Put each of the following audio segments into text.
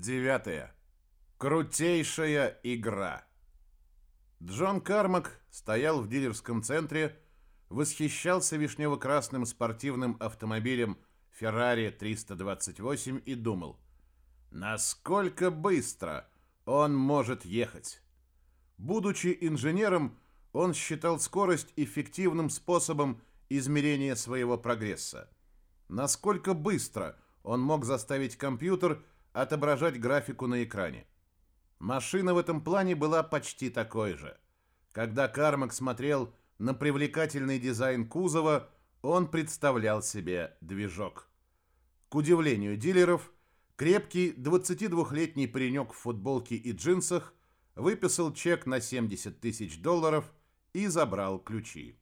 Девятое. Крутейшая игра. Джон Кармак стоял в дилерском центре, восхищался вишнево-красным спортивным автомобилем Ferrari 328 и думал, насколько быстро он может ехать. Будучи инженером, он считал скорость эффективным способом измерения своего прогресса. Насколько быстро он мог заставить компьютер отображать графику на экране. Машина в этом плане была почти такой же. Когда Кармак смотрел на привлекательный дизайн кузова, он представлял себе движок. К удивлению дилеров, крепкий 22-летний паренек в футболке и джинсах выписал чек на 70 тысяч долларов и забрал ключи.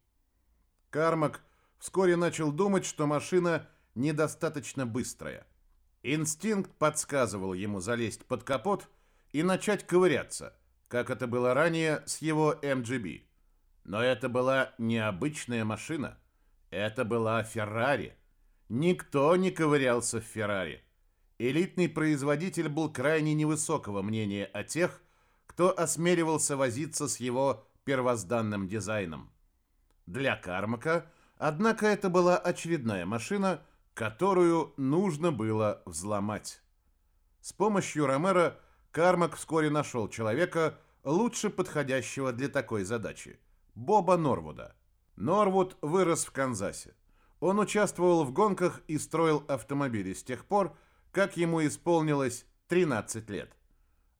Кармак вскоре начал думать, что машина недостаточно быстрая – Инстинкт подсказывал ему залезть под капот и начать ковыряться, как это было ранее с его MGB. Но это была необычная машина. Это была Феррари. Никто не ковырялся в Феррари. Элитный производитель был крайне невысокого мнения о тех, кто осмеливался возиться с его первозданным дизайном. Для Кармака, однако, это была очередная машина – которую нужно было взломать. С помощью Ромера Кармак вскоре нашел человека, лучше подходящего для такой задачи – Боба Норвуда. Норвуд вырос в Канзасе. Он участвовал в гонках и строил автомобили с тех пор, как ему исполнилось 13 лет.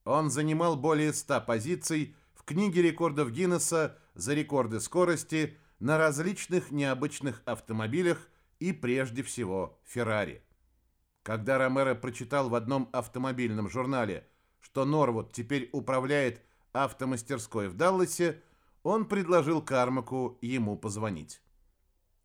Он занимал более 100 позиций в книге рекордов Гиннесса за рекорды скорости на различных необычных автомобилях – и прежде всего Феррари. Когда Ромеро прочитал в одном автомобильном журнале, что Норвуд теперь управляет автомастерской в Далласе, он предложил Кармаку ему позвонить.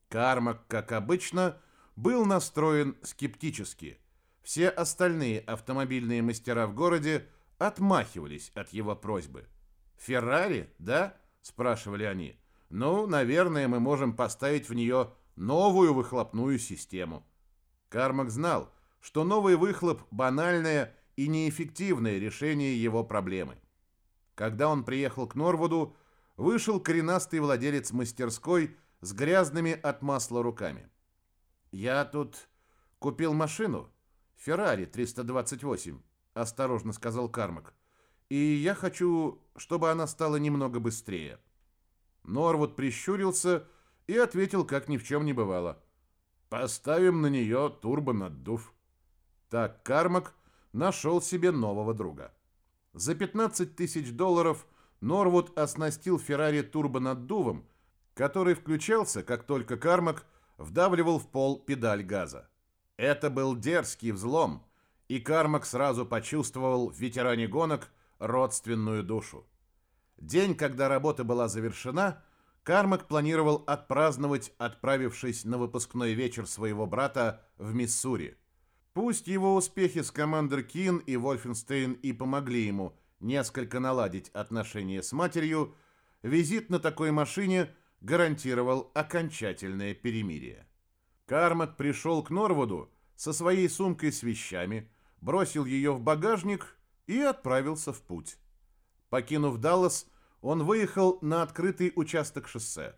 Кармак, как обычно, был настроен скептически. Все остальные автомобильные мастера в городе отмахивались от его просьбы. «Феррари, да?» – спрашивали они. «Ну, наверное, мы можем поставить в нее новую выхлопную систему. Кармак знал, что новый выхлоп – банальное и неэффективное решение его проблемы. Когда он приехал к Норвуду, вышел коренастый владелец мастерской с грязными от масла руками. «Я тут купил машину, Феррари 328», – осторожно сказал Кармак. «И я хочу, чтобы она стала немного быстрее». Норвуд прищурился и ответил, как ни в чем не бывало. «Поставим на нее турбонаддув». Так Кармак нашел себе нового друга. За 15 тысяч долларов Норвуд оснастил Феррари турбонаддувом, который включался, как только Кармак вдавливал в пол педаль газа. Это был дерзкий взлом, и Кармак сразу почувствовал в ветеране гонок родственную душу. День, когда работа была завершена, Кармак планировал отпраздновать, отправившись на выпускной вечер своего брата в Миссури. Пусть его успехи с командой Кин и Вольфенстейн и помогли ему несколько наладить отношения с матерью, визит на такой машине гарантировал окончательное перемирие. Кармак пришел к Норвуду со своей сумкой с вещами, бросил ее в багажник и отправился в путь. Покинув Даллас, он выехал на открытый участок шоссе.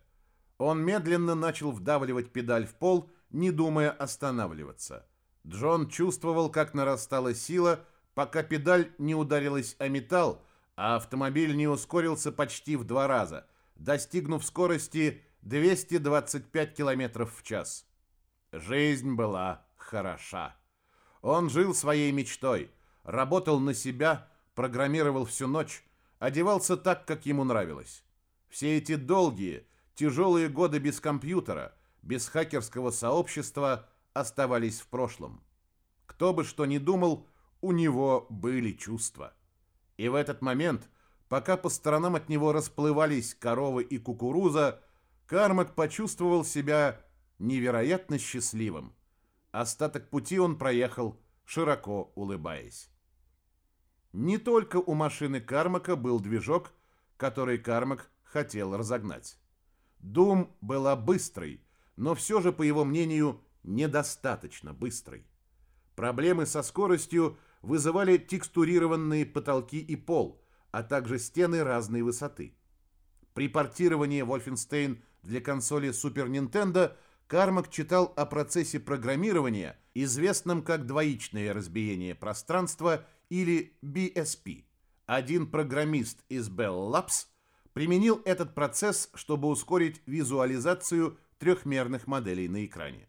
Он медленно начал вдавливать педаль в пол, не думая останавливаться. Джон чувствовал, как нарастала сила, пока педаль не ударилась о металл, а автомобиль не ускорился почти в два раза, достигнув скорости 225 км в час. Жизнь была хороша. Он жил своей мечтой, работал на себя, программировал всю ночь, одевался так, как ему нравилось. Все эти долгие, тяжелые годы без компьютера, без хакерского сообщества оставались в прошлом. Кто бы что ни думал, у него были чувства. И в этот момент, пока по сторонам от него расплывались коровы и кукуруза, Кармак почувствовал себя невероятно счастливым. Остаток пути он проехал, широко улыбаясь. Не только у машины Кармака был движок, который Кармак хотел разогнать. Дум была быстрой, но все же, по его мнению, недостаточно быстрой. Проблемы со скоростью вызывали текстурированные потолки и пол, а также стены разной высоты. При портировании Wolfenstein для консоли Super Nintendo Кармак читал о процессе программирования, известном как двоичное разбиение пространства или BSP. Один программист из Bell Labs применил этот процесс, чтобы ускорить визуализацию трехмерных моделей на экране.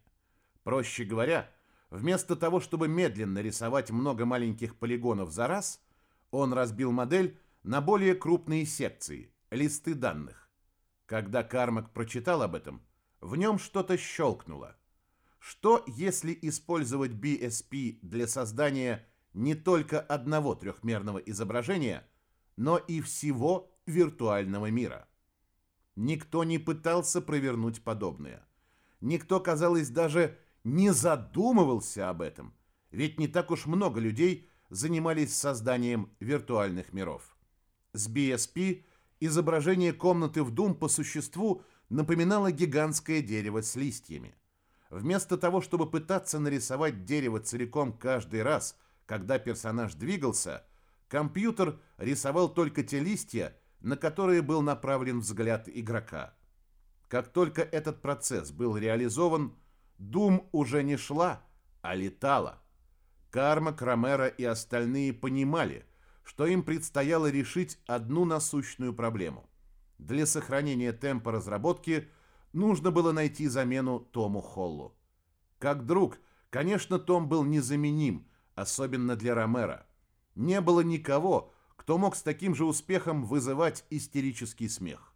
Проще говоря, вместо того, чтобы медленно рисовать много маленьких полигонов за раз, он разбил модель на более крупные секции, листы данных. Когда Кармак прочитал об этом, в нем что-то щелкнуло. Что, если использовать BSP для создания не только одного трехмерного изображения, но и всего виртуального мира? Никто не пытался провернуть подобное. Никто, казалось, даже не задумывался об этом, ведь не так уж много людей занимались созданием виртуальных миров. С BSP изображение комнаты в Doom по существу – напоминало гигантское дерево с листьями. Вместо того, чтобы пытаться нарисовать дерево целиком каждый раз, когда персонаж двигался, компьютер рисовал только те листья, на которые был направлен взгляд игрока. Как только этот процесс был реализован, Дум уже не шла, а летала. Карма, Крамера и остальные понимали, что им предстояло решить одну насущную проблему – для сохранения темпа разработки нужно было найти замену Тому Холлу. Как друг, конечно, Том был незаменим, особенно для Ромера. Не было никого, кто мог с таким же успехом вызывать истерический смех.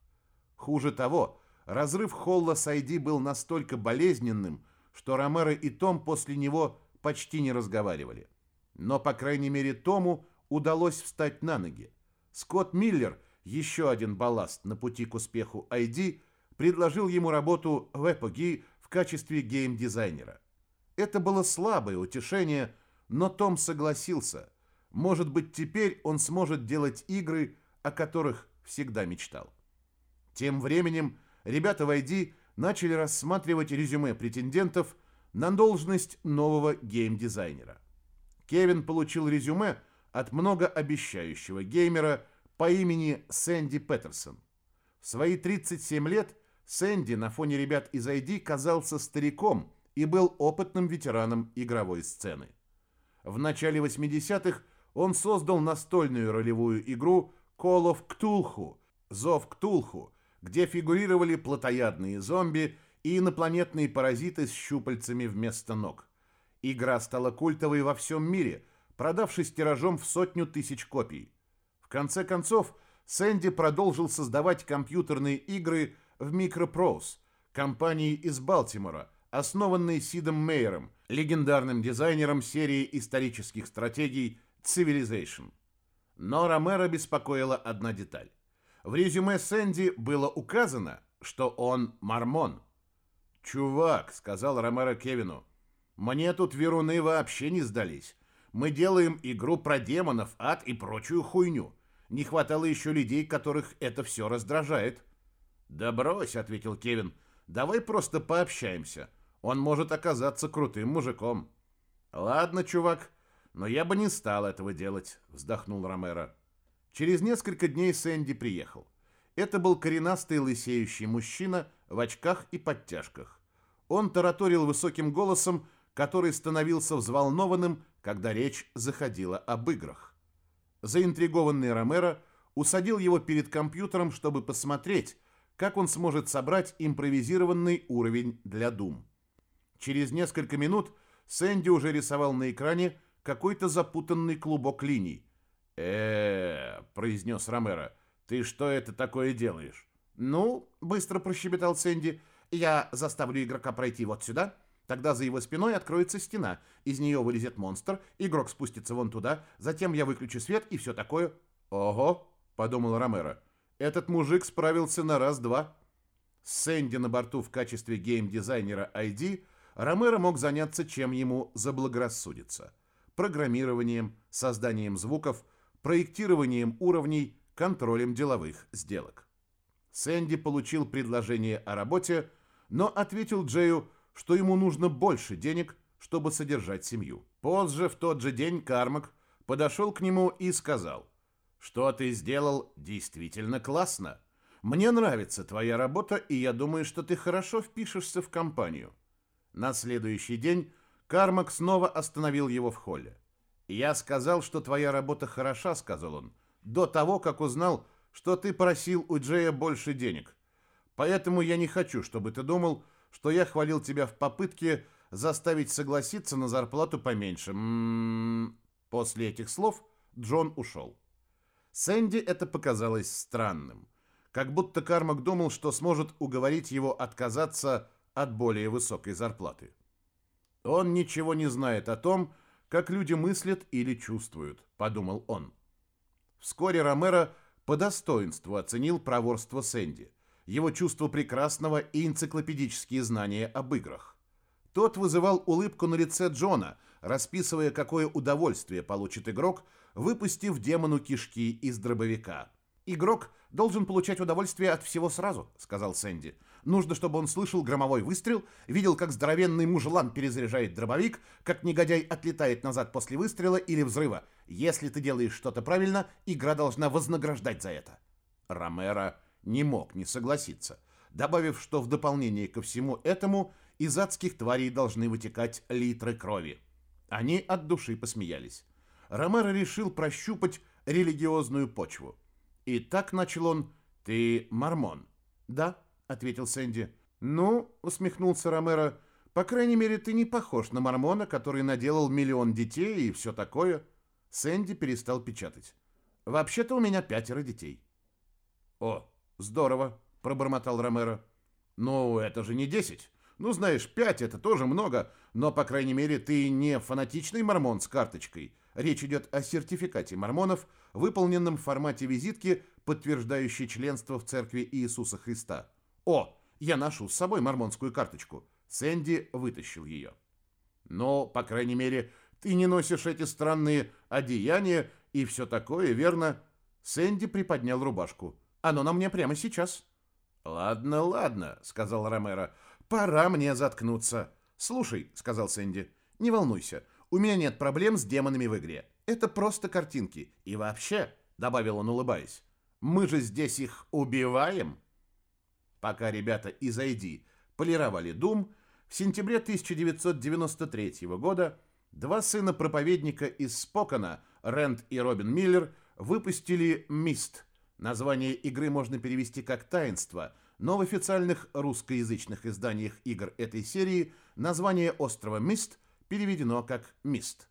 Хуже того, разрыв Холла с Айди был настолько болезненным, что Ромеро и Том после него почти не разговаривали. Но, по крайней мере, Тому удалось встать на ноги. Скотт Миллер – еще один балласт на пути к успеху ID, предложил ему работу в Эпоги в качестве гейм-дизайнера. Это было слабое утешение, но Том согласился. Может быть, теперь он сможет делать игры, о которых всегда мечтал. Тем временем ребята в ID начали рассматривать резюме претендентов на должность нового гейм-дизайнера. Кевин получил резюме от многообещающего геймера по имени Сэнди Петерсон. В свои 37 лет Сэнди на фоне ребят из ID казался стариком и был опытным ветераном игровой сцены. В начале 80-х он создал настольную ролевую игру Call of Cthulhu, Зов Ктулху, где фигурировали плотоядные зомби и инопланетные паразиты с щупальцами вместо ног. Игра стала культовой во всем мире, продавшись тиражом в сотню тысяч копий конце концов, Сэнди продолжил создавать компьютерные игры в Microprose, компании из Балтимора, основанной Сидом Мейером, легендарным дизайнером серии исторических стратегий Civilization. Но Ромеро беспокоила одна деталь. В резюме Сэнди было указано, что он мормон. «Чувак», — сказал Ромеро Кевину, — «мне тут веруны вообще не сдались. Мы делаем игру про демонов, ад и прочую хуйню. Не хватало еще людей, которых это все раздражает. «Да брось», — ответил Кевин, — «давай просто пообщаемся. Он может оказаться крутым мужиком». «Ладно, чувак, но я бы не стал этого делать», — вздохнул Ромеро. Через несколько дней Сэнди приехал. Это был коренастый лысеющий мужчина в очках и подтяжках. Он тараторил высоким голосом, который становился взволнованным, когда речь заходила об играх. Заинтригованный Ромеро усадил его перед компьютером, чтобы посмотреть, как он сможет собрать импровизированный уровень для Doom. Через несколько минут Сэнди уже рисовал на экране какой-то запутанный клубок линий. э произнес Ромеро, — «ты что это такое делаешь?» «Ну», — быстро прощебетал Сэнди, — «я заставлю игрока пройти вот сюда, Тогда за его спиной откроется стена, из нее вылезет монстр, игрок спустится вон туда, затем я выключу свет и все такое. Ого, подумал Ромеро, этот мужик справился на раз-два. Сэнди на борту в качестве гейм-дизайнера ID Ромеро мог заняться чем ему заблагорассудится. Программированием, созданием звуков, проектированием уровней, контролем деловых сделок. Сэнди получил предложение о работе, но ответил Джею, что ему нужно больше денег, чтобы содержать семью. Позже, в тот же день, Кармак подошел к нему и сказал, что ты сделал действительно классно. Мне нравится твоя работа, и я думаю, что ты хорошо впишешься в компанию. На следующий день Кармак снова остановил его в холле. «Я сказал, что твоя работа хороша», — сказал он, «до того, как узнал, что ты просил у Джея больше денег. Поэтому я не хочу, чтобы ты думал, что я хвалил тебя в попытке заставить согласиться на зарплату поменьше. М -м -м. После этих слов Джон ушел. Сэнди это показалось странным. Как будто Кармак думал, что сможет уговорить его отказаться от более высокой зарплаты. Он ничего не знает о том, как люди мыслят или чувствуют, подумал он. Вскоре Ромеро по достоинству оценил проворство Сэнди, его чувство прекрасного и энциклопедические знания об играх. Тот вызывал улыбку на лице Джона, расписывая, какое удовольствие получит игрок, выпустив демону кишки из дробовика. «Игрок должен получать удовольствие от всего сразу», — сказал Сэнди. «Нужно, чтобы он слышал громовой выстрел, видел, как здоровенный мужлан перезаряжает дробовик, как негодяй отлетает назад после выстрела или взрыва. Если ты делаешь что-то правильно, игра должна вознаграждать за это». Ромеро не мог не согласиться, добавив, что в дополнение ко всему этому из адских тварей должны вытекать литры крови. Они от души посмеялись. Ромеро решил прощупать религиозную почву. И так начал он «Ты мормон?» «Да», — ответил Сэнди. «Ну», — усмехнулся Ромеро, — «по крайней мере, ты не похож на мормона, который наделал миллион детей и все такое». Сэнди перестал печатать. «Вообще-то у меня пятеро детей». «О, здорово», — пробормотал Ромеро. «Ну, это же не десять. Ну, знаешь, пять — это тоже много, но, по крайней мере, ты не фанатичный мормон с карточкой. Речь идет о сертификате мормонов, выполненном в формате визитки, подтверждающей членство в церкви Иисуса Христа. О, я ношу с собой мормонскую карточку. Сэнди вытащил ее. Но, по крайней мере, ты не носишь эти странные одеяния и все такое, верно? Сэнди приподнял рубашку. Оно на мне прямо сейчас. Ладно, ладно, сказал Ромеро. Пора мне заткнуться. Слушай, сказал Сэнди, не волнуйся. У меня нет проблем с демонами в игре. Это просто картинки. И вообще, добавил он, улыбаясь, мы же здесь их убиваем. Пока ребята из ID полировали Doom, в сентябре 1993 года два сына проповедника из Спокона, Рэнд и Робин Миллер, выпустили «Мист». Название игры можно перевести как «Таинство», но в официальных русскоязычных изданиях игр этой серии название острова Мист переведено как «Мист».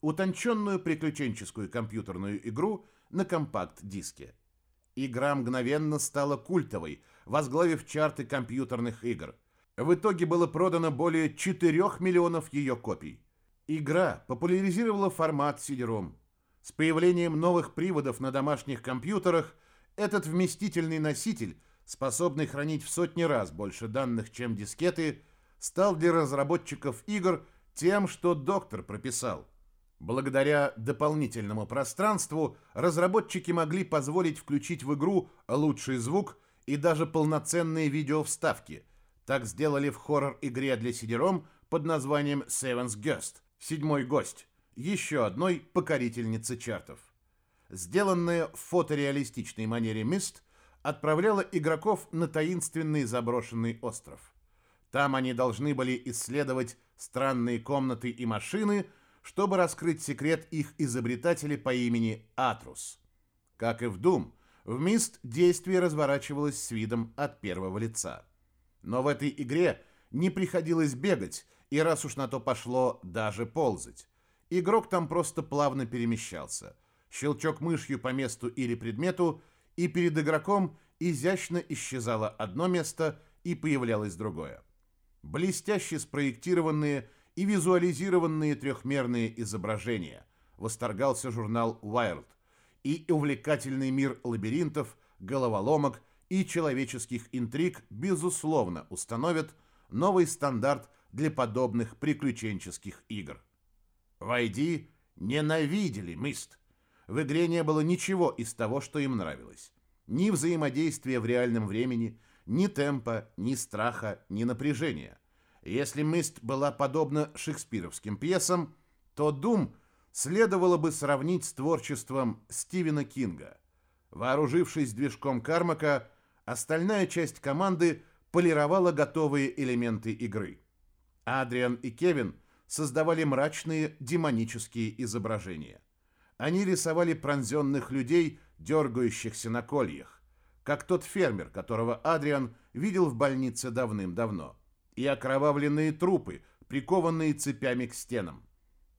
Утонченную приключенческую компьютерную игру на компакт-диске. Игра мгновенно стала культовой, возглавив чарты компьютерных игр. В итоге было продано более 4 миллионов ее копий. Игра популяризировала формат CD-ROM. С появлением новых приводов на домашних компьютерах этот вместительный носитель, способный хранить в сотни раз больше данных, чем дискеты, стал для разработчиков игр – тем, что доктор прописал. Благодаря дополнительному пространству разработчики могли позволить включить в игру лучший звук и даже полноценные видеовставки. Так сделали в хоррор-игре для CD-ROM под названием Seven's Guest – «Седьмой гость», еще одной покорительницы чартов. Сделанная в фотореалистичной манере Mist отправляла игроков на таинственный заброшенный остров. Там они должны были исследовать странные комнаты и машины, чтобы раскрыть секрет их изобретателя по имени Атрус. Как и в Doom, в Мист действие разворачивалось с видом от первого лица. Но в этой игре не приходилось бегать, и раз уж на то пошло, даже ползать. Игрок там просто плавно перемещался. Щелчок мышью по месту или предмету, и перед игроком изящно исчезало одно место и появлялось другое блестяще спроектированные и визуализированные трехмерные изображения, восторгался журнал Wired, и увлекательный мир лабиринтов, головоломок и человеческих интриг, безусловно, установят новый стандарт для подобных приключенческих игр. Войди ненавидели Мист. В игре не было ничего из того, что им нравилось. Ни взаимодействия в реальном времени, ни темпа, ни страха, ни напряжения. Если «Мист» была подобна шекспировским пьесам, то «Дум» следовало бы сравнить с творчеством Стивена Кинга. Вооружившись движком Кармака, остальная часть команды полировала готовые элементы игры. Адриан и Кевин создавали мрачные демонические изображения. Они рисовали пронзенных людей, дергающихся на кольях, как тот фермер, которого Адриан видел в больнице давным-давно, и окровавленные трупы, прикованные цепями к стенам.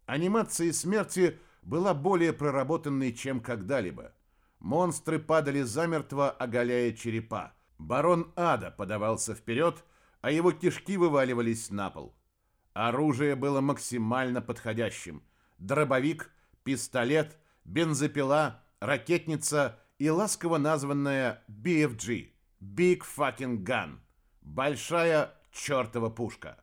Анимация смерти была более проработанной, чем когда-либо. Монстры падали замертво, оголяя черепа. Барон Ада подавался вперед, а его кишки вываливались на пол. Оружие было максимально подходящим. Дробовик, пистолет, бензопила, ракетница и ласково названная BFG – Big Fucking Gun – большая чертова пушка.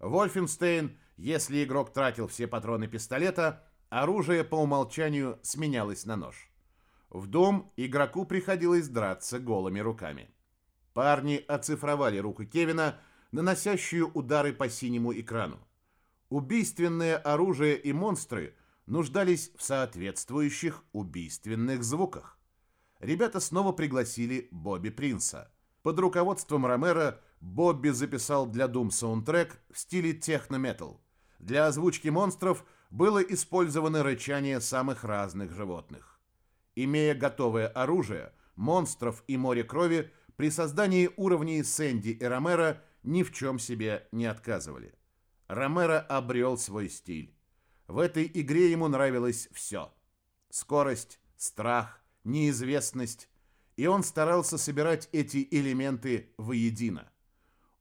Вольфенстейн, если игрок тратил все патроны пистолета, оружие по умолчанию сменялось на нож. В дом игроку приходилось драться голыми руками. Парни оцифровали руку Кевина, наносящую удары по синему экрану. Убийственное оружие и монстры нуждались в соответствующих убийственных звуках. Ребята снова пригласили Бобби Принца. Под руководством Ромера Бобби записал для Doom саундтрек в стиле техно-метал. Для озвучки монстров было использовано рычание самых разных животных. Имея готовое оружие, монстров и море крови, при создании уровней Сэнди и Ромеро ни в чем себе не отказывали. Ромеро обрел свой стиль. В этой игре ему нравилось все. Скорость, страх, неизвестность. И он старался собирать эти элементы воедино.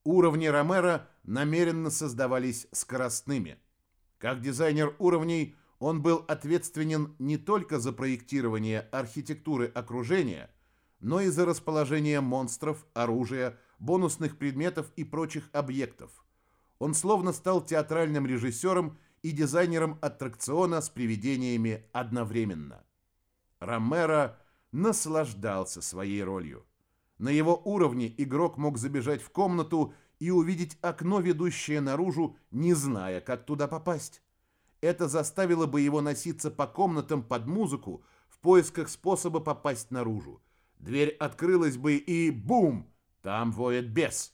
Уровни Ромеро намеренно создавались скоростными. Как дизайнер уровней он был ответственен не только за проектирование архитектуры окружения – но и за расположение монстров, оружия, бонусных предметов и прочих объектов. Он словно стал театральным режиссером и дизайнером аттракциона с привидениями одновременно. Ромеро наслаждался своей ролью. На его уровне игрок мог забежать в комнату и увидеть окно, ведущее наружу, не зная, как туда попасть. Это заставило бы его носиться по комнатам под музыку в поисках способа попасть наружу. Дверь открылась бы и бум! Там воет бес.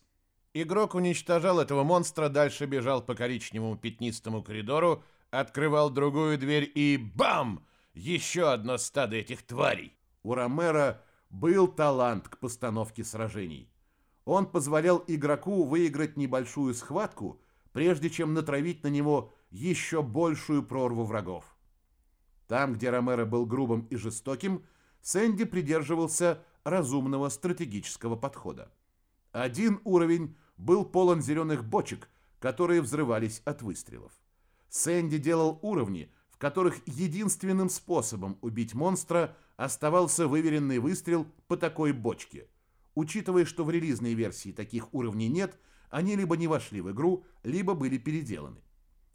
Игрок уничтожал этого монстра, дальше бежал по коричневому пятнистому коридору, открывал другую дверь и бам! Еще одно стадо этих тварей. У Ромера был талант к постановке сражений. Он позволял игроку выиграть небольшую схватку, прежде чем натравить на него еще большую прорву врагов. Там, где Ромеро был грубым и жестоким, Сэнди придерживался разумного стратегического подхода. Один уровень был полон зеленых бочек, которые взрывались от выстрелов. Сэнди делал уровни, в которых единственным способом убить монстра оставался выверенный выстрел по такой бочке. Учитывая, что в релизной версии таких уровней нет, они либо не вошли в игру, либо были переделаны.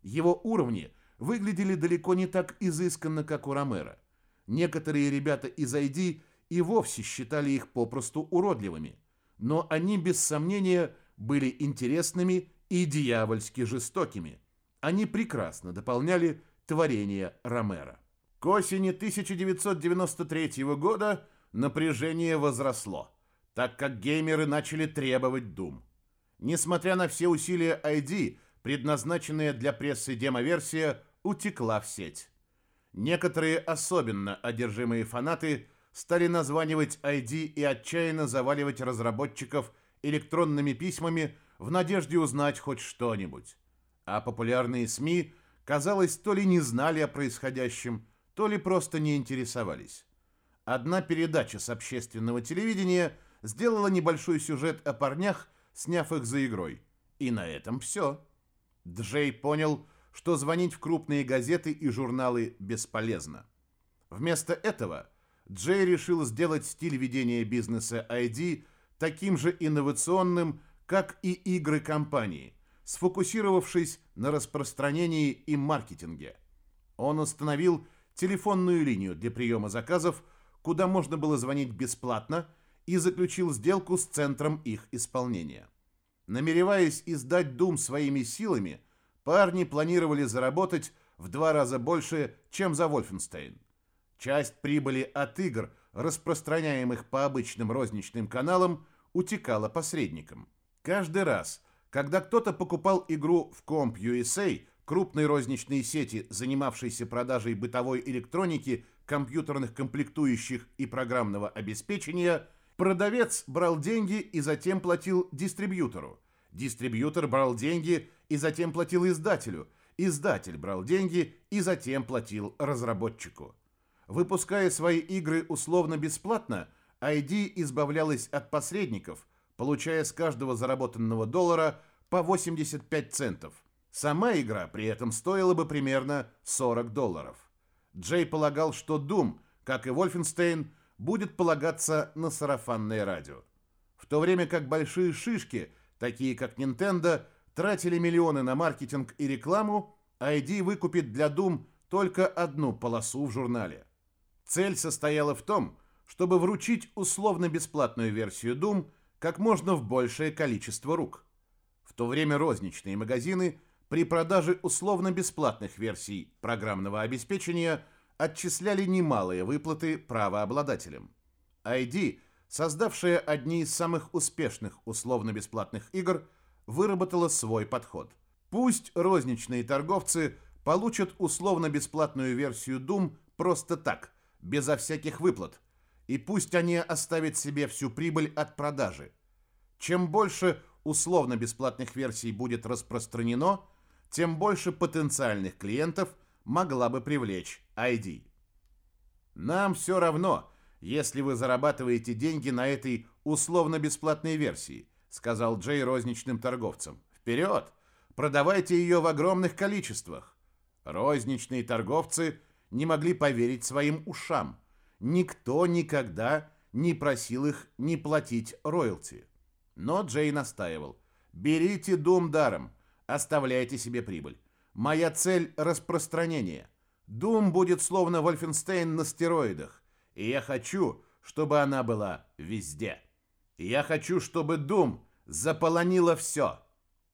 Его уровни выглядели далеко не так изысканно, как у Ромера. Некоторые ребята из ID и вовсе считали их попросту уродливыми, но они без сомнения были интересными и дьявольски жестокими. Они прекрасно дополняли творение Ромера. К осени 1993 года напряжение возросло, так как геймеры начали требовать Doom. Несмотря на все усилия ID, предназначенная для прессы демоверсия утекла в сеть. Некоторые особенно одержимые фанаты стали названивать ID и отчаянно заваливать разработчиков электронными письмами в надежде узнать хоть что-нибудь. А популярные СМИ, казалось, то ли не знали о происходящем, то ли просто не интересовались. Одна передача с общественного телевидения сделала небольшой сюжет о парнях, сняв их за игрой. И на этом все. Джей понял, что звонить в крупные газеты и журналы бесполезно. Вместо этого Джей решил сделать стиль ведения бизнеса ID таким же инновационным, как и игры компании, сфокусировавшись на распространении и маркетинге. Он установил телефонную линию для приема заказов, куда можно было звонить бесплатно, и заключил сделку с центром их исполнения. Намереваясь издать Doom своими силами, парни планировали заработать в два раза больше, чем за Wolfenstein. Часть прибыли от игр, распространяемых по обычным розничным каналам, утекала посредникам. Каждый раз, когда кто-то покупал игру в Comp USA, крупной розничной сети, занимавшейся продажей бытовой электроники, компьютерных комплектующих и программного обеспечения, продавец брал деньги и затем платил дистрибьютору. Дистрибьютор брал деньги и затем платил издателю. Издатель брал деньги и затем платил разработчику. Выпуская свои игры условно-бесплатно, ID избавлялась от посредников, получая с каждого заработанного доллара по 85 центов. Сама игра при этом стоила бы примерно 40 долларов. Джей полагал, что Doom, как и Wolfenstein, будет полагаться на сарафанное радио. В то время как большие шишки, такие как Nintendo, тратили миллионы на маркетинг и рекламу, ID выкупит для Doom только одну полосу в журнале. Цель состояла в том, чтобы вручить условно-бесплатную версию Doom как можно в большее количество рук. В то время розничные магазины при продаже условно-бесплатных версий программного обеспечения отчисляли немалые выплаты правообладателям. ID, создавшая одни из самых успешных условно-бесплатных игр, выработала свой подход. Пусть розничные торговцы получат условно-бесплатную версию Doom просто так – безо всяких выплат, и пусть они оставят себе всю прибыль от продажи. Чем больше условно-бесплатных версий будет распространено, тем больше потенциальных клиентов могла бы привлечь ID. Нам все равно, если вы зарабатываете деньги на этой условно-бесплатной версии, сказал Джей розничным торговцам. Вперед! Продавайте ее в огромных количествах. Розничные торговцы – не могли поверить своим ушам. Никто никогда не просил их не платить роялти. Но Джей настаивал. «Берите дом даром, оставляйте себе прибыль. Моя цель – распространение. Дум будет словно Вольфенстейн на стероидах, и я хочу, чтобы она была везде. Я хочу, чтобы Дум заполонила все.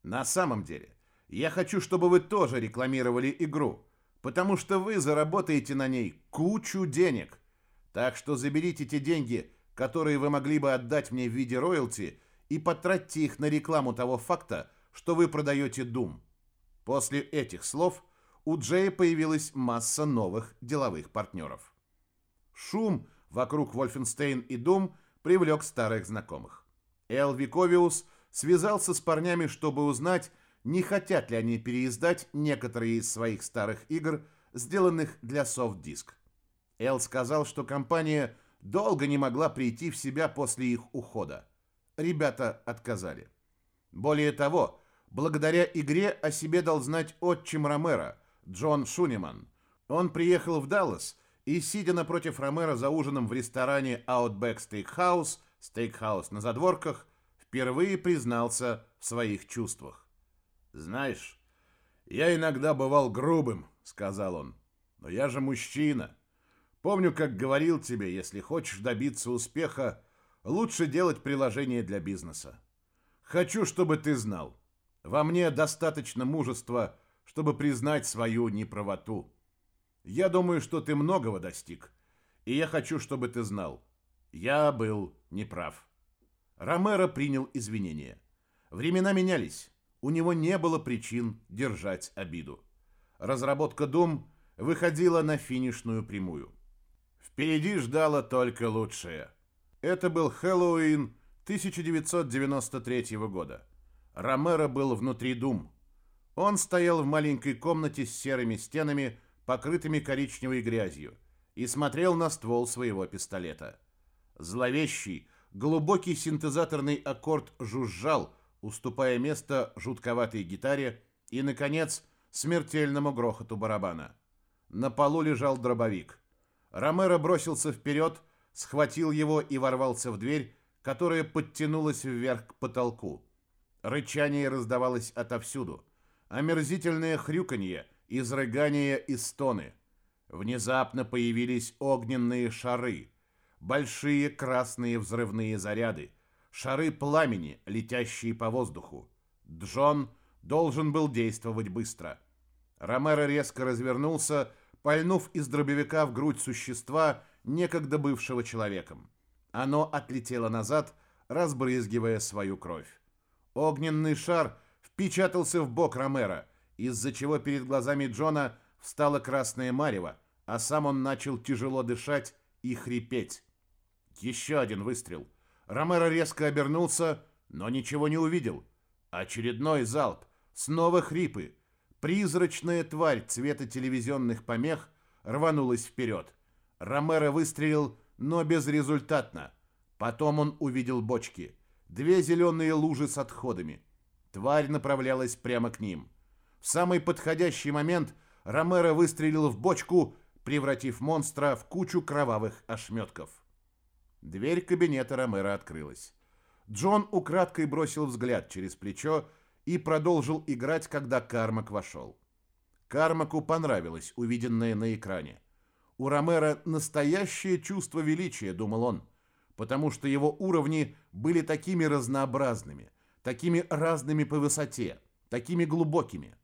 На самом деле, я хочу, чтобы вы тоже рекламировали игру потому что вы заработаете на ней кучу денег. Так что заберите те деньги, которые вы могли бы отдать мне в виде роялти, и потратьте их на рекламу того факта, что вы продаете Doom. После этих слов у Джея появилась масса новых деловых партнеров. Шум вокруг Wolfenstein и Doom привлек старых знакомых. Эл Виковиус связался с парнями, чтобы узнать, не хотят ли они переиздать некоторые из своих старых игр, сделанных для Soft Эл сказал, что компания долго не могла прийти в себя после их ухода. Ребята отказали. Более того, благодаря игре о себе дал знать отчим Ромеро, Джон Шуниман. Он приехал в Даллас и, сидя напротив Ромеро за ужином в ресторане Outback Steakhouse, стейкхаус на задворках, впервые признался в своих чувствах. «Знаешь, я иногда бывал грубым», — сказал он. «Но я же мужчина. Помню, как говорил тебе, если хочешь добиться успеха, лучше делать приложение для бизнеса. Хочу, чтобы ты знал. Во мне достаточно мужества, чтобы признать свою неправоту. Я думаю, что ты многого достиг, и я хочу, чтобы ты знал. Я был неправ». Ромеро принял извинения. Времена менялись у него не было причин держать обиду. Разработка Doom выходила на финишную прямую. Впереди ждало только лучшее. Это был Хэллоуин 1993 года. Ромеро был внутри Doom. Он стоял в маленькой комнате с серыми стенами, покрытыми коричневой грязью, и смотрел на ствол своего пистолета. Зловещий, глубокий синтезаторный аккорд жужжал, уступая место жутковатой гитаре и, наконец, смертельному грохоту барабана. На полу лежал дробовик. Ромеро бросился вперед, схватил его и ворвался в дверь, которая подтянулась вверх к потолку. Рычание раздавалось отовсюду. Омерзительное хрюканье, изрыгание и стоны. Внезапно появились огненные шары, большие красные взрывные заряды, шары пламени, летящие по воздуху. Джон должен был действовать быстро. Ромеро резко развернулся, пальнув из дробовика в грудь существа, некогда бывшего человеком. Оно отлетело назад, разбрызгивая свою кровь. Огненный шар впечатался в бок Ромеро, из-за чего перед глазами Джона встала красная марево, а сам он начал тяжело дышать и хрипеть. Еще один выстрел. Ромеро резко обернулся, но ничего не увидел. Очередной залп. Снова хрипы. Призрачная тварь цвета телевизионных помех рванулась вперед. Ромеро выстрелил, но безрезультатно. Потом он увидел бочки. Две зеленые лужи с отходами. Тварь направлялась прямо к ним. В самый подходящий момент Ромеро выстрелил в бочку, превратив монстра в кучу кровавых ошметков. Дверь кабинета Ромеро открылась. Джон украдкой бросил взгляд через плечо и продолжил играть, когда Кармак вошел. Кармаку понравилось увиденное на экране. У Ромеро настоящее чувство величия, думал он, потому что его уровни были такими разнообразными, такими разными по высоте, такими глубокими.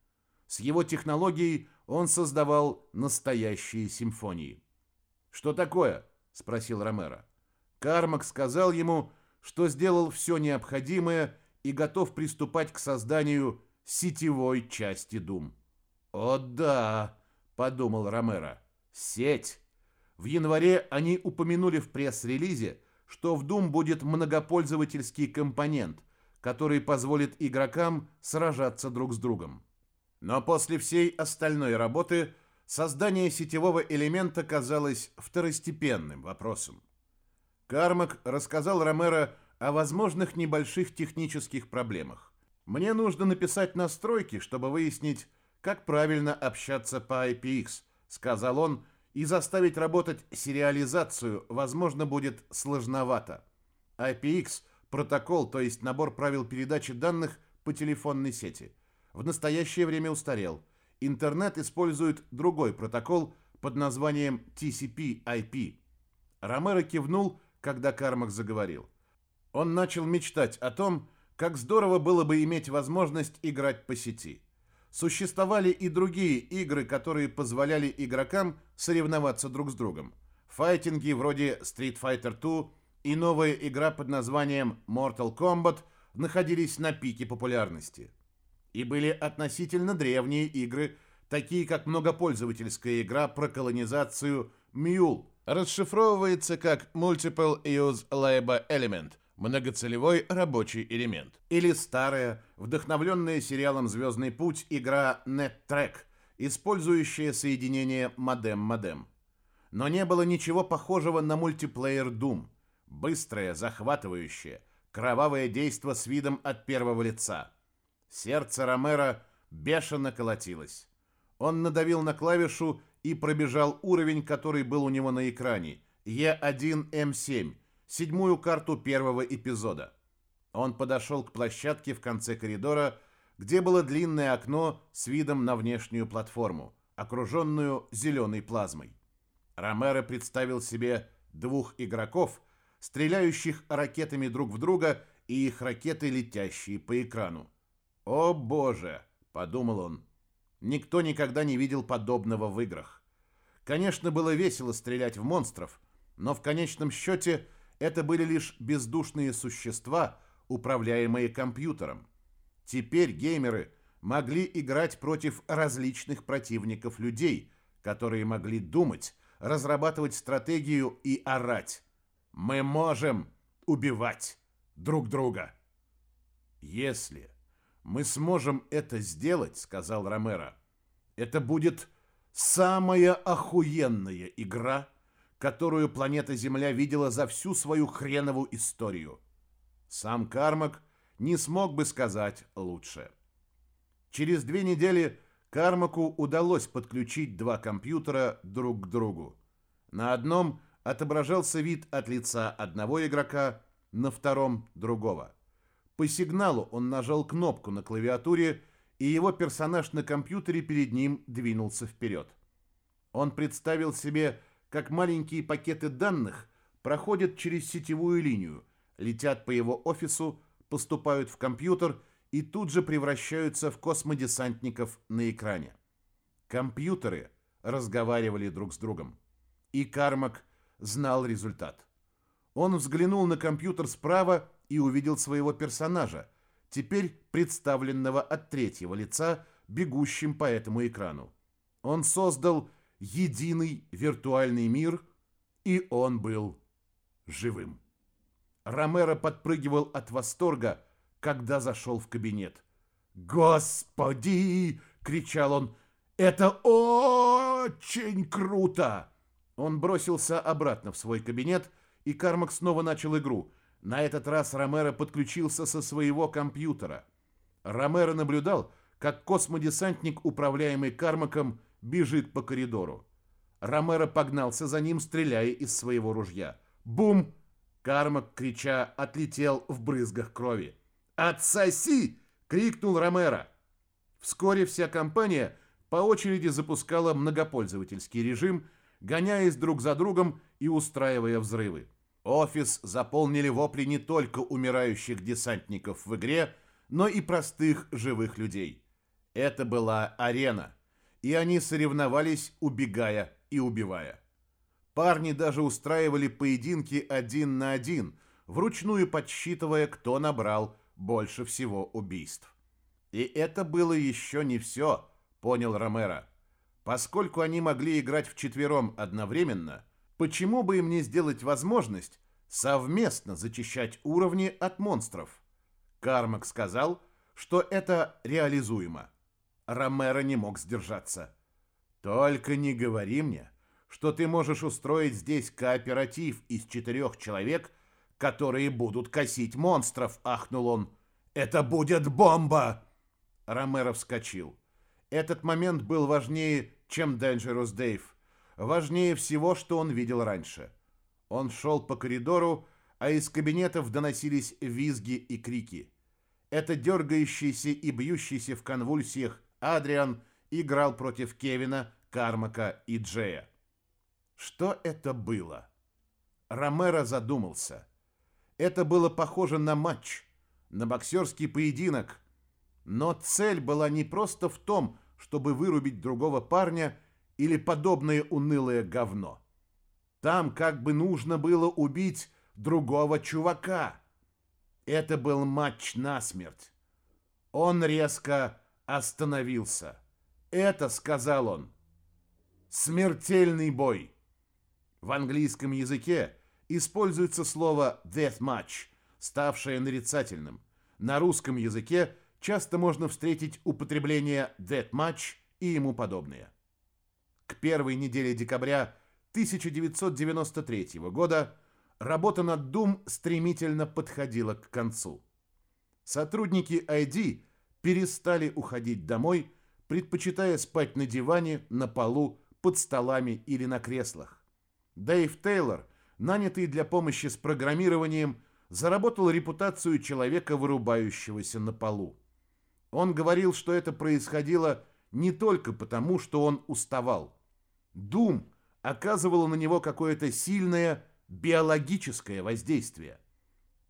С его технологией он создавал настоящие симфонии. «Что такое?» – спросил Ромеро. Кармак сказал ему, что сделал все необходимое и готов приступать к созданию сетевой части Doom. «О да!» – подумал Ромеро. «Сеть!» В январе они упомянули в пресс-релизе, что в Doom будет многопользовательский компонент, который позволит игрокам сражаться друг с другом. Но после всей остальной работы создание сетевого элемента казалось второстепенным вопросом. Кармак рассказал Ромеро о возможных небольших технических проблемах. «Мне нужно написать настройки, чтобы выяснить, как правильно общаться по IPX», сказал он, и заставить работать сериализацию, возможно, будет сложновато. IPX – протокол, то есть набор правил передачи данных по телефонной сети – в настоящее время устарел. Интернет использует другой протокол под названием TCP-IP. Ромеро кивнул, когда Кармак заговорил. Он начал мечтать о том, как здорово было бы иметь возможность играть по сети. Существовали и другие игры, которые позволяли игрокам соревноваться друг с другом. Файтинги вроде Street Fighter 2 и новая игра под названием Mortal Kombat находились на пике популярности. И были относительно древние игры, такие как многопользовательская игра про колонизацию Mule, расшифровывается как Multiple Use Labor Element, многоцелевой рабочий элемент. Или старая, вдохновленная сериалом «Звездный путь» игра NetTrack, использующая соединение модем-модем. Но не было ничего похожего на мультиплеер Doom. Быстрое, захватывающее, кровавое действо с видом от первого лица – Сердце Ромера бешено колотилось. Он надавил на клавишу и пробежал уровень, который был у него на экране. Е1М7, седьмую карту первого эпизода. Он подошел к площадке в конце коридора, где было длинное окно с видом на внешнюю платформу, окруженную зеленой плазмой. Ромеро представил себе двух игроков, стреляющих ракетами друг в друга и их ракеты, летящие по экрану. «О боже!» – подумал он. Никто никогда не видел подобного в играх. Конечно, было весело стрелять в монстров, но в конечном счете это были лишь бездушные существа, управляемые компьютером. Теперь геймеры могли играть против различных противников людей, которые могли думать, разрабатывать стратегию и орать. Мы можем убивать друг друга. Если мы сможем это сделать, сказал Ромеро. Это будет самая охуенная игра, которую планета Земля видела за всю свою хреновую историю. Сам Кармак не смог бы сказать лучше. Через две недели Кармаку удалось подключить два компьютера друг к другу. На одном отображался вид от лица одного игрока, на втором – другого. По сигналу он нажал кнопку на клавиатуре, и его персонаж на компьютере перед ним двинулся вперед. Он представил себе, как маленькие пакеты данных проходят через сетевую линию, летят по его офису, поступают в компьютер и тут же превращаются в космодесантников на экране. Компьютеры разговаривали друг с другом. И Кармак знал результат. Он взглянул на компьютер справа и увидел своего персонажа, теперь представленного от третьего лица, бегущим по этому экрану. Он создал единый виртуальный мир, и он был живым. Ромеро подпрыгивал от восторга, когда зашел в кабинет. «Господи!» — кричал он. «Это очень круто!» Он бросился обратно в свой кабинет, и Кармак снова начал игру. На этот раз Ромеро подключился со своего компьютера. Ромеро наблюдал, как космодесантник, управляемый Кармаком, бежит по коридору. Ромеро погнался за ним, стреляя из своего ружья. Бум! Кармак, крича, отлетел в брызгах крови. «Отсоси!» — крикнул Ромеро. Вскоре вся компания по очереди запускала многопользовательский режим, гоняясь друг за другом и устраивая взрывы. Офис заполнили вопли не только умирающих десантников в игре, но и простых живых людей. Это была арена, и они соревновались, убегая и убивая. Парни даже устраивали поединки один на один, вручную подсчитывая, кто набрал больше всего убийств. И это было еще не все, понял Ромеро. Поскольку они могли играть вчетвером одновременно, почему бы им не сделать возможность совместно зачищать уровни от монстров? Кармак сказал, что это реализуемо. Ромеро не мог сдержаться. «Только не говори мне, что ты можешь устроить здесь кооператив из четырех человек, которые будут косить монстров», — ахнул он. «Это будет бомба!» Ромеро вскочил. Этот момент был важнее, чем Dangerous Dave. Важнее всего, что он видел раньше. Он шел по коридору, а из кабинетов доносились визги и крики. Это дергающийся и бьющийся в конвульсиях Адриан играл против Кевина, Кармака и Джея. Что это было? Ромеро задумался. Это было похоже на матч, на боксерский поединок. Но цель была не просто в том, чтобы вырубить другого парня или подобное унылое говно. Там как бы нужно было убить другого чувака. Это был матч насмерть. Он резко остановился. Это, сказал он, смертельный бой. В английском языке используется слово death match, ставшее нарицательным. На русском языке часто можно встретить употребление death match и ему подобные. К первой неделе декабря 1993 года работа над Doom стремительно подходила к концу. Сотрудники ID перестали уходить домой, предпочитая спать на диване, на полу, под столами или на креслах. Дэйв Тейлор, нанятый для помощи с программированием, заработал репутацию человека, вырубающегося на полу. Он говорил, что это происходило не только потому, что он уставал. Дум оказывало на него какое-то сильное биологическое воздействие.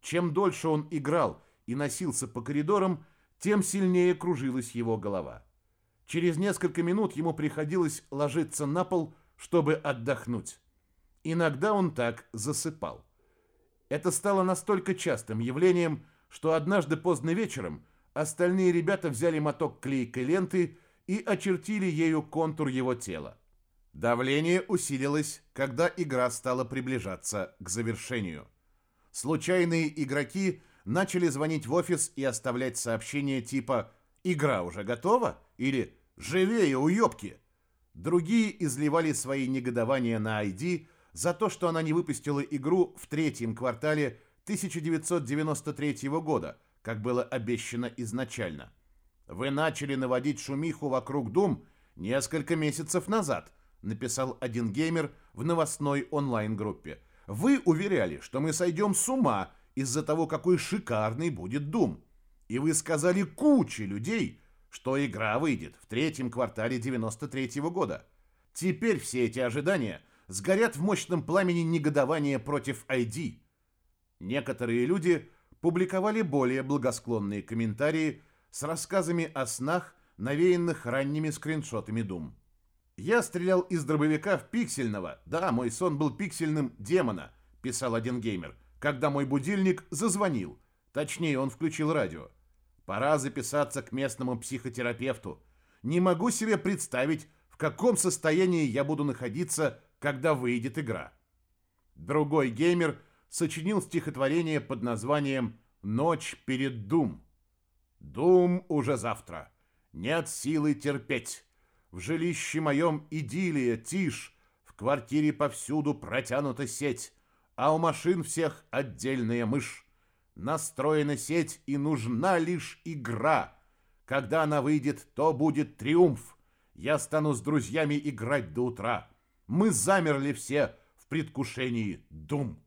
Чем дольше он играл и носился по коридорам, тем сильнее кружилась его голова. Через несколько минут ему приходилось ложиться на пол, чтобы отдохнуть. Иногда он так засыпал. Это стало настолько частым явлением, что однажды поздно вечером остальные ребята взяли моток клейкой ленты и очертили ею контур его тела. Давление усилилось, когда игра стала приближаться к завершению. Случайные игроки начали звонить в офис и оставлять сообщения типа «Игра уже готова?» или «Живее, уёбки!». Другие изливали свои негодования на ID за то, что она не выпустила игру в третьем квартале 1993 года, как было обещано изначально. «Вы начали наводить шумиху вокруг Дум несколько месяцев назад», написал один геймер в новостной онлайн-группе. «Вы уверяли, что мы сойдем с ума из-за того, какой шикарный будет Дум. И вы сказали куче людей, что игра выйдет в третьем квартале 93 -го года. Теперь все эти ожидания сгорят в мощном пламени негодования против ID. Некоторые люди публиковали более благосклонные комментарии с рассказами о снах, навеянных ранними скриншотами Дум. Я стрелял из дробовика в пиксельного. Да, мой сон был пиксельным демона, писал один геймер, когда мой будильник зазвонил. Точнее, он включил радио. Пора записаться к местному психотерапевту. Не могу себе представить, в каком состоянии я буду находиться, когда выйдет игра. Другой геймер сочинил стихотворение под названием «Ночь перед Дум». «Дум уже завтра. Нет силы терпеть. В жилище моем идиллия, тишь, в квартире повсюду протянута сеть, а у машин всех отдельная мышь. Настроена сеть, и нужна лишь игра. Когда она выйдет, то будет триумф. Я стану с друзьями играть до утра. Мы замерли все в предвкушении дум.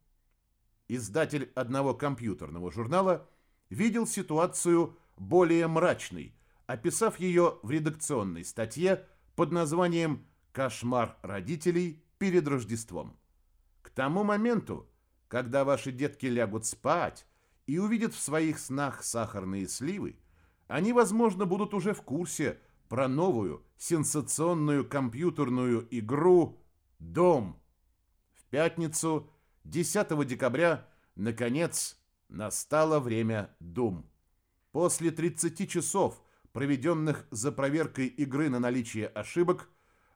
Издатель одного компьютерного журнала видел ситуацию более мрачной, описав ее в редакционной статье под названием «Кошмар родителей перед Рождеством». Тому моменту, когда ваши детки лягут спать и увидят в своих снах сахарные сливы, они, возможно, будут уже в курсе про новую сенсационную компьютерную игру «Doom». В пятницу, 10 декабря, наконец, настало время «Doom». После 30 часов – проведенных за проверкой игры на наличие ошибок,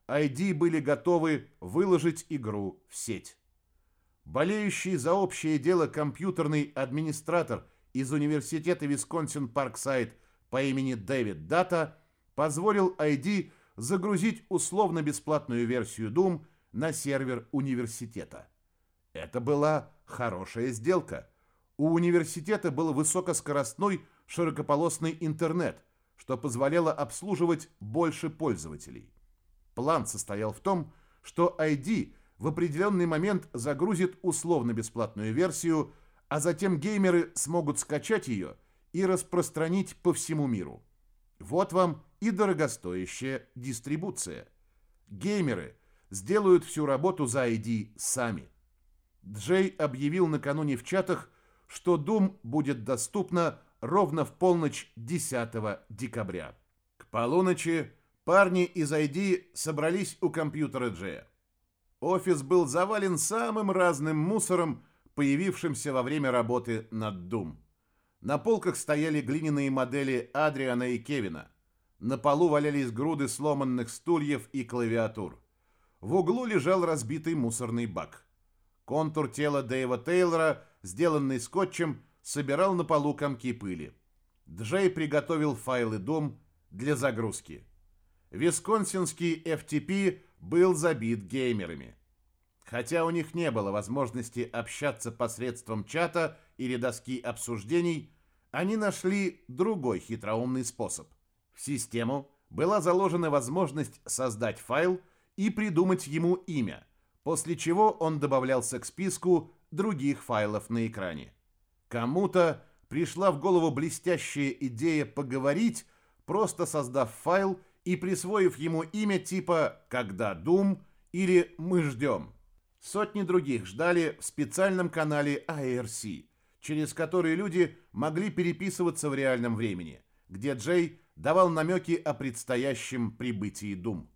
ID были готовы выложить игру в сеть. Болеющий за общее дело компьютерный администратор из университета Висконсин-Парксайд по имени Дэвид Дата позволил ID загрузить условно-бесплатную версию Doom на сервер университета. Это была хорошая сделка. У университета был высокоскоростной широкополосный интернет, что позволяло обслуживать больше пользователей. План состоял в том, что ID в определенный момент загрузит условно-бесплатную версию, а затем геймеры смогут скачать ее и распространить по всему миру. Вот вам и дорогостоящая дистрибуция. Геймеры сделают всю работу за ID сами. Джей объявил накануне в чатах, что Doom будет доступна ровно в полночь 10 декабря. К полуночи парни из ID собрались у компьютера Джея. Офис был завален самым разным мусором, появившимся во время работы над Doom. На полках стояли глиняные модели Адриана и Кевина. На полу валялись груды сломанных стульев и клавиатур. В углу лежал разбитый мусорный бак. Контур тела Дэйва Тейлора, сделанный скотчем, собирал на полу комки пыли. Джей приготовил файлы дом для загрузки. Висконсинский FTP был забит геймерами. Хотя у них не было возможности общаться посредством чата или доски обсуждений, они нашли другой хитроумный способ. В систему была заложена возможность создать файл и придумать ему имя, после чего он добавлялся к списку других файлов на экране. Кому-то пришла в голову блестящая идея поговорить, просто создав файл и присвоив ему имя типа «Когда Дум» или «Мы ждем». Сотни других ждали в специальном канале IRC, через который люди могли переписываться в реальном времени, где Джей давал намеки о предстоящем прибытии Дум.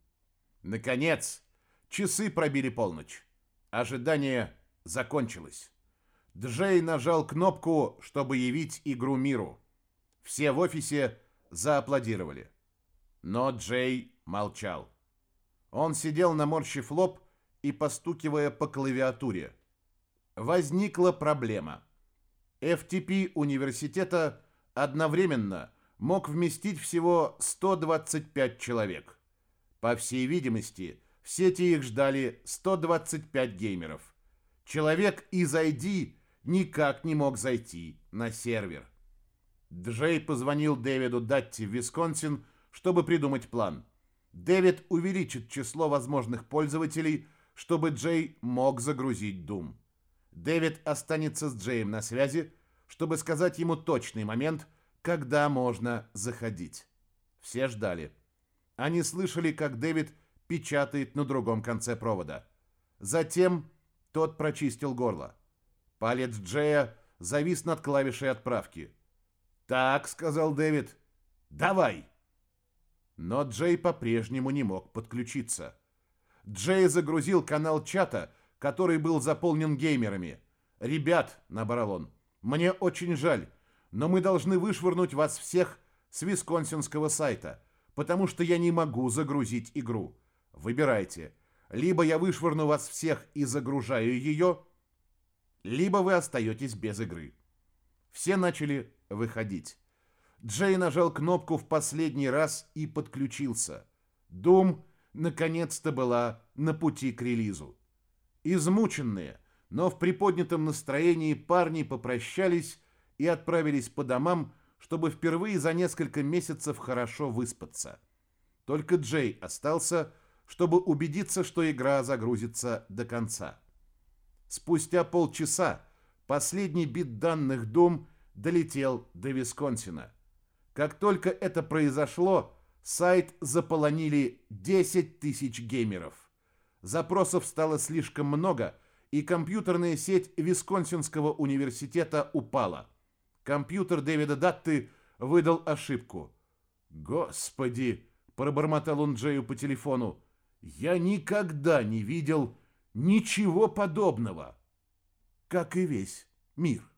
Наконец, часы пробили полночь. Ожидание закончилось. Джей нажал кнопку, чтобы явить игру миру. Все в офисе зааплодировали. Но Джей молчал. Он сидел наморщив лоб и постукивая по клавиатуре. Возникла проблема. FTP университета одновременно мог вместить всего 125 человек. По всей видимости, в сети их ждали 125 геймеров. Человек из ID никак не мог зайти на сервер. Джей позвонил Дэвиду Датти в Висконсин, чтобы придумать план. Дэвид увеличит число возможных пользователей, чтобы Джей мог загрузить Doom. Дэвид останется с Джеем на связи, чтобы сказать ему точный момент, когда можно заходить. Все ждали. Они слышали, как Дэвид печатает на другом конце провода. Затем тот прочистил горло. Палец Джея завис над клавишей отправки. «Так», — сказал Дэвид, — «давай». Но Джей по-прежнему не мог подключиться. Джей загрузил канал чата, который был заполнен геймерами. «Ребят», — набрал он, — «мне очень жаль, но мы должны вышвырнуть вас всех с висконсинского сайта, потому что я не могу загрузить игру. Выбирайте. Либо я вышвырну вас всех и загружаю ее, либо вы остаетесь без игры». Все начали выходить. Джей нажал кнопку в последний раз и подключился. Doom наконец-то была на пути к релизу. Измученные, но в приподнятом настроении парни попрощались и отправились по домам, чтобы впервые за несколько месяцев хорошо выспаться. Только Джей остался, чтобы убедиться, что игра загрузится до конца. Спустя полчаса последний бит данных Doom долетел до Висконсина. Как только это произошло, сайт заполонили 10 тысяч геймеров. Запросов стало слишком много, и компьютерная сеть Висконсинского университета упала. Компьютер Дэвида Датты выдал ошибку. «Господи!» – пробормотал он Джею по телефону. «Я никогда не видел ничего подобного!» Как и весь мир.